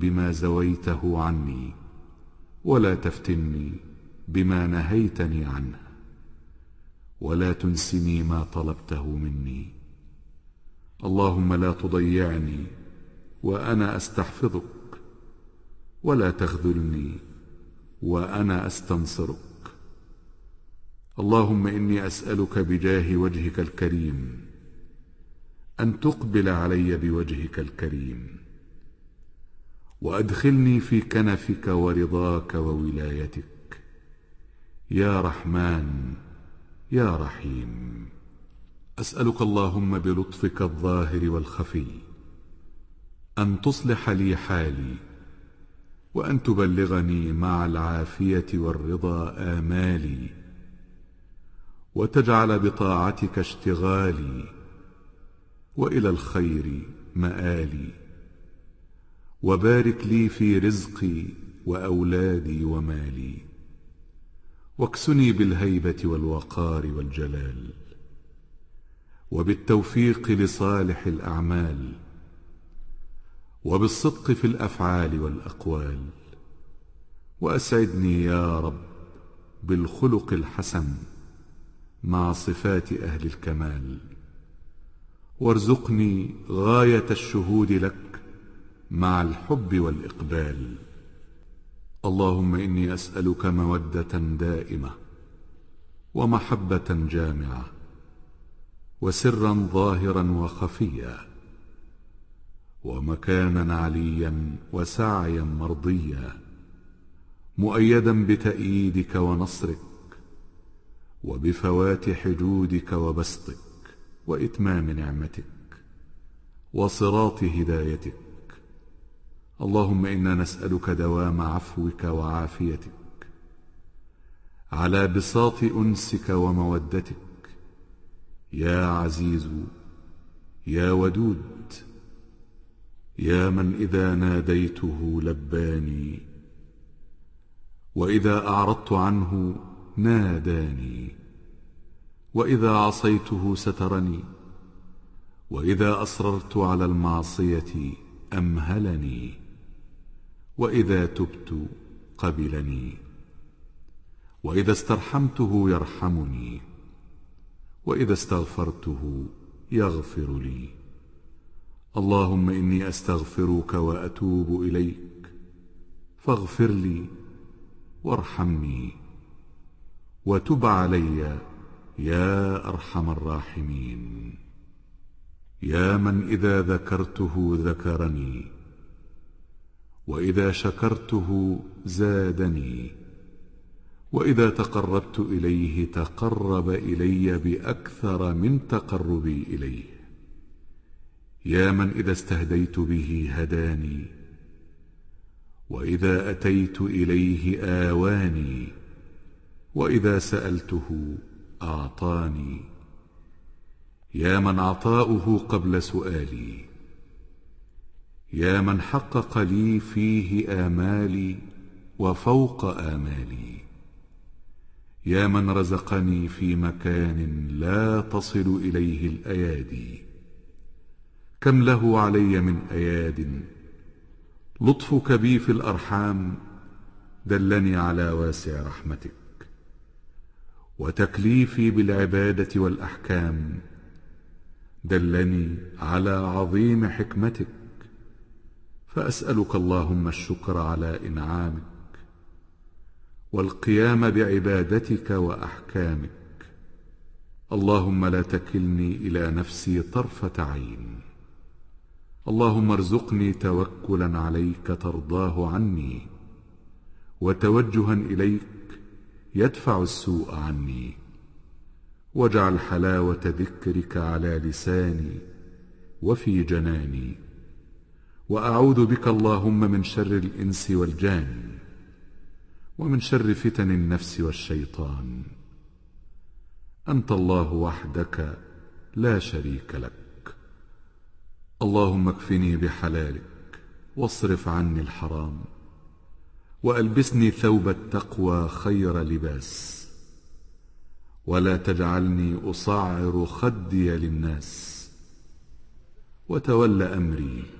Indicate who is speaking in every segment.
Speaker 1: بما زويته عني ولا تفتني بما نهيتني عنه ولا تنسني ما طلبته مني. اللهم لا تضيعني وأنا أستحفظك ولا تخذلني وأنا أستنصرك. اللهم إني أسألك بجاه وجهك الكريم أن تقبل علي بوجهك الكريم. وأدخلني في كنفك ورضاك وولايتك. يا رحمن يا رحيم. أسألك اللهم بلطفك الظاهر والخفي أن تصلح لي حالي وأن تبلغني مع العافية والرضا آمالي وتجعل بطاعتك اشتغالي وإلى الخير مآلي. وبارك لي في رزقي وأولادي ومالي. واكسني بالهيبة والوقار والجلال. وبالتوفيق لصالح الأعمال. وبالصدق في الأفعال والأقوال. وأسعدني يا رب بالخلق الحسن مع صفات أهل الكمال. وارزقني غاية الشهود لك مع الحب والإقبال. اللهم إني أسألك مودة دائمة ومحبة جامعة وسرا ظاهرا وخفيا ومكانا عليا وسعيا مرضيا مؤيدا بتأييدك ونصرك وبفوات حدودك وبسطك وإتمام نعمتك وصراط هدايتك. اللهم إنا نسألك دوام عفوك وعافيتك على بساط أنسك ومودتك يا عزيز يا ودود يا من إذا ناديته لباني وإذا أعرضت عنه ناداني وإذا عصيته سترني وإذا أصررت على المعصية أمهلني. وإذا تبت قبلني وإذا استرحمته يرحمني وإذا استغفرته يغفر لي. اللهم إني أستغفرك وأتوب إليك فاغفر لي وارحمني وتب علي يا أرحم الراحمين. يا من إذا ذكرته ذكرني وإذا شكرته زادني. وإذا تقربت إليه تقرب إلي بأكثر من تقربي إليه. يا من إذا استهديت به هداني. وإذا أتيت إليه آواني. وإذا سألته أعطاني. يا من عطاؤه قبل سؤالي. يا من حقق لي فيه آمالي وفوق آمالي. يا من رزقني في مكان لا تصل إليه الأيادي. كم له علي من أياد؟ لطفك بي في الأرحام دلني على واسع رحمتك. وتكليفي بالعبادة والأحكام دلني على عظيم حكمتك. فأسألك اللهم الشكر على إنعامك والقيام بعبادتك وأحكامك. اللهم لا تكلني إلى نفسي طرفة عين. اللهم ارزقني توكلا عليك ترضاه عني وتوجها إليك يدفع السوء عني. واجعل حلاوة ذكرك على لساني وفي جناني. وأعوذ بك اللهم من شر الإنس والجان ومن شر فتن النفس والشيطان. أنت الله وحدك لا شريك لك. اللهم اكفني بحلالك واصرف عني الحرام وألبسني ثوب التقوى خير لباس. ولا تجعلني أصعر خدي للناس وتول أمري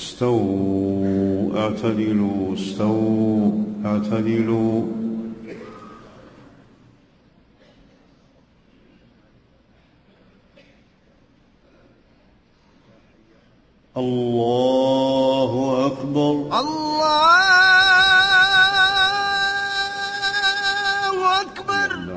Speaker 2: استووا اعتدلوا استووا اعتدلوا الله أكبر
Speaker 3: الله أكبر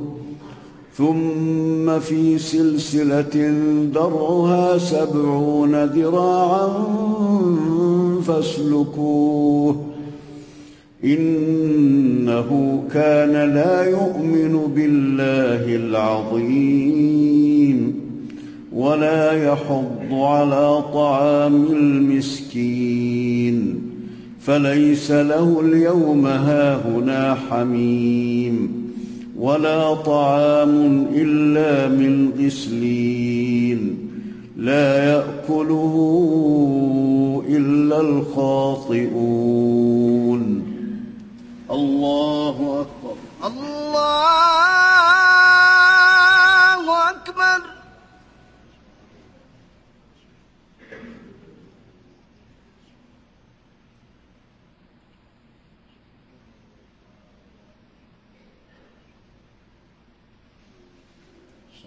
Speaker 2: ثم في سلسلة درعها سبعون ذراعا فاسلكوه. إنه كان لا يؤمن بالله العظيم ولا يحض على طعام المسكين. فليس له اليوم هاهنا حميم. ولا طعام إلا من غسلين. لا يأكله إلا الخاطئون. الله أكبر.
Speaker 3: الله أكبر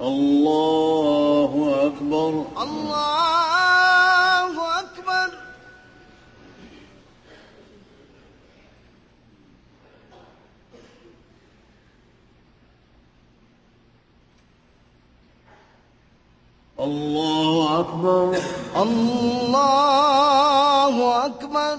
Speaker 2: الله اكبر
Speaker 3: الله أكبر
Speaker 2: الله اكبر
Speaker 3: الله أكبر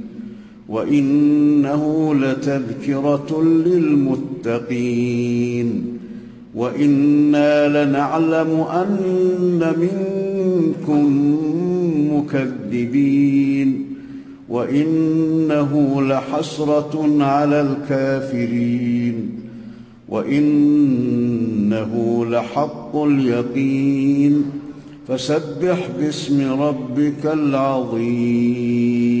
Speaker 2: وإنه لتذكرة للمتقين وإنا لنعلم أن منكم مكذبين وإنه لحسرة على الكافرين وإنه لحق اليقين فسبح باسم ربك العظيم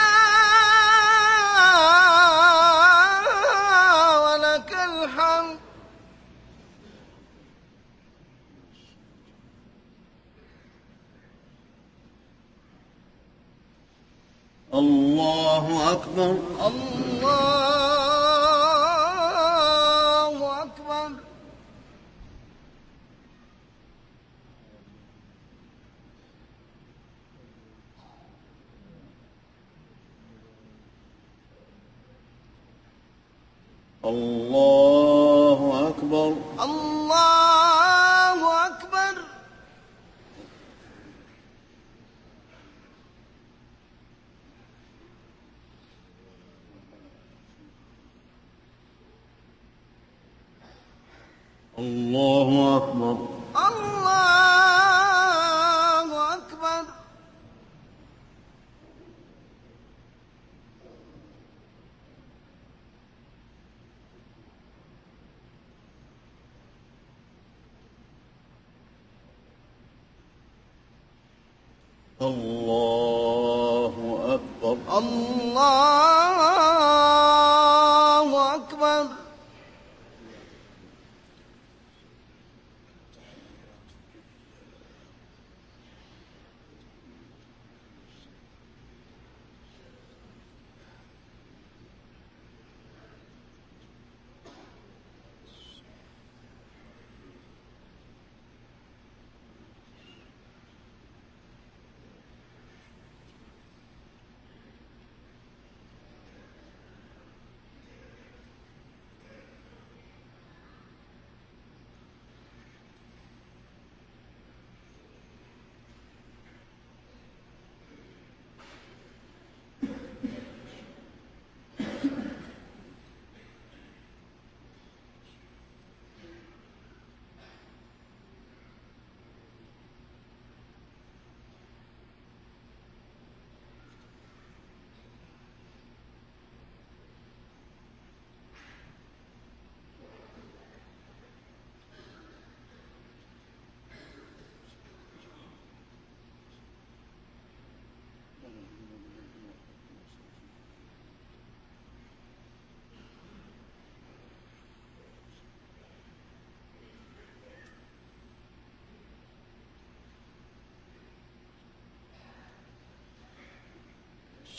Speaker 2: الله أكبر.
Speaker 3: الله أكبر.
Speaker 2: الله اكبر
Speaker 3: الله أكبر
Speaker 2: الله اكبر
Speaker 3: الله أكبر
Speaker 2: الله أكبر.
Speaker 3: الله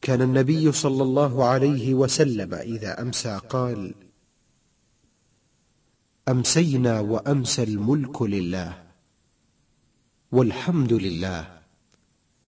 Speaker 4: كان النبي صلى الله عليه وسلم إذا أمسى قال أمسينا وأمسى الملك لله والحمد لله.